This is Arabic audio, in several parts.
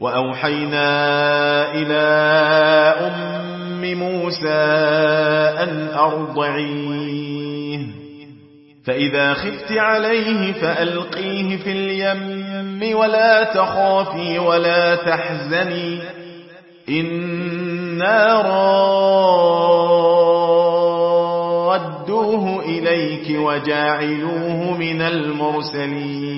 وأوحينا إلى أم موسى أن أرضعيه. فإذا خفت عليه فألقيه في اليم ولا تخافي ولا تحزني. إنا رادوه إليك وجاعلوه من المرسلين.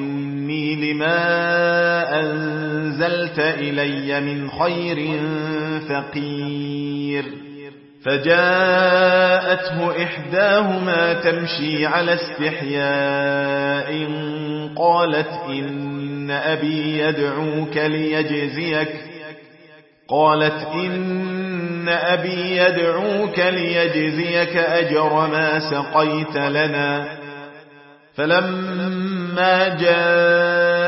لما أنزلت إلي من خير فقير فجاءته إحداهما تمشي على استحياء قالت إن أبي يدعوك ليجزيك قالت إن أبي يدعوك ليجزيك أجر ما سقيت لنا فلما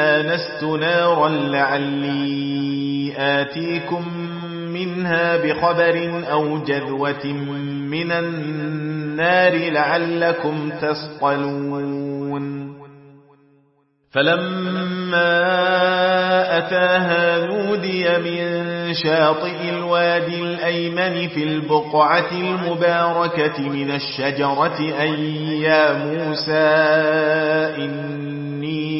آنست نارا لعلي آتيكم منها بخبر أو جذوة من النار لعلكم تصطلون. فلما أتاها نودي من شاطئ الوادي الأيمن في البقعة المباركة من الشجرة أن يا موسى إني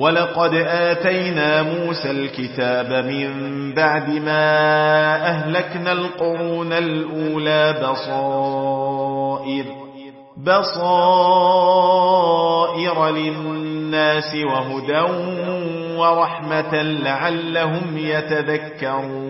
ولقد آتينا موسى الكتاب من بعد ما أهلكنا القرون الأولى بصائر بصائر للناس وهدى ورحمة لعلهم يتذكرون.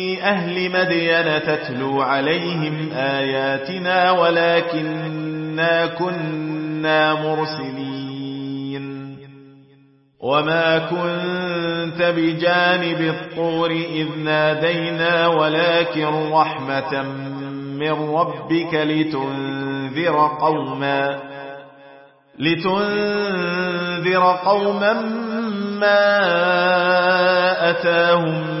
أهل مدين تتلو عليهم آياتنا ولكننا كنا مرسلين. وما كنت بجانب الطور إذ نادينا ولكن رحمة من ربك لتنذر قوما لتنذر قوما ما أتاهم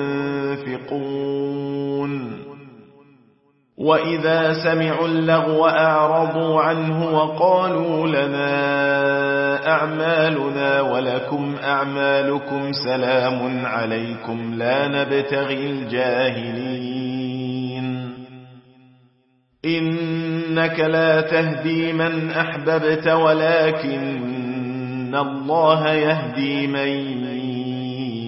وإذا سمعوا اللغو أعرضوا عنه وقالوا لنا أعمالنا ولكم أعمالكم سلام عليكم لا نبتغي الجاهلين. إنك لا تهدي من أحببت ولكن الله يهدي من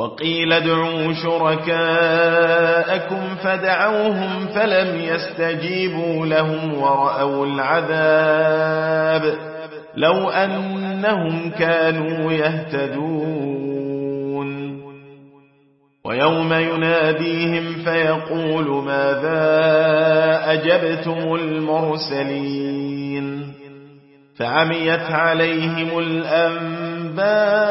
وقيل ادعوا شركاءكم فدعوهم فلم يستجيبوا لهم ورأوا العذاب لو أنهم كانوا يهتدون. ويوم يناديهم فيقول ماذا أجبتم المرسلين؟ فعميت عليهم الأنباء